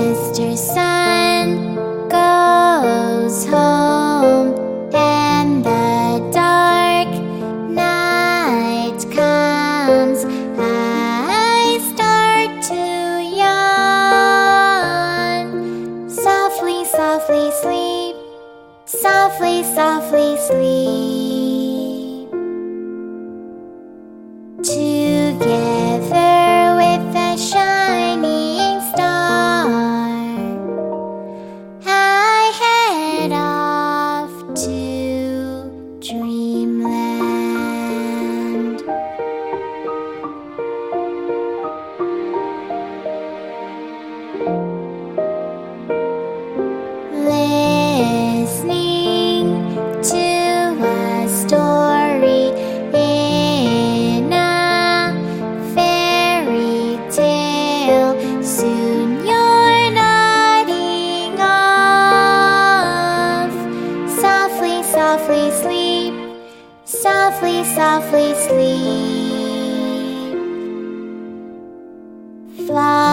Mr. Sun Softly, softly sleep. listening to a story in a fairy tale. Soon you're nodding off. Softly, softly sleep. Softly, softly sleep. Fly.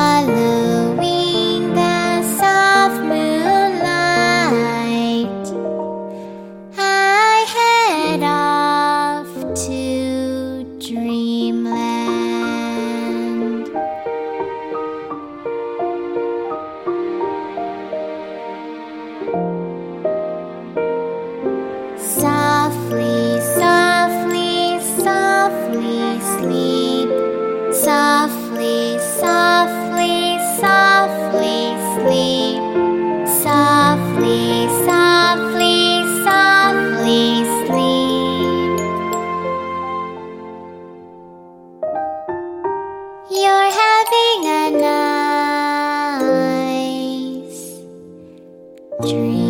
dream.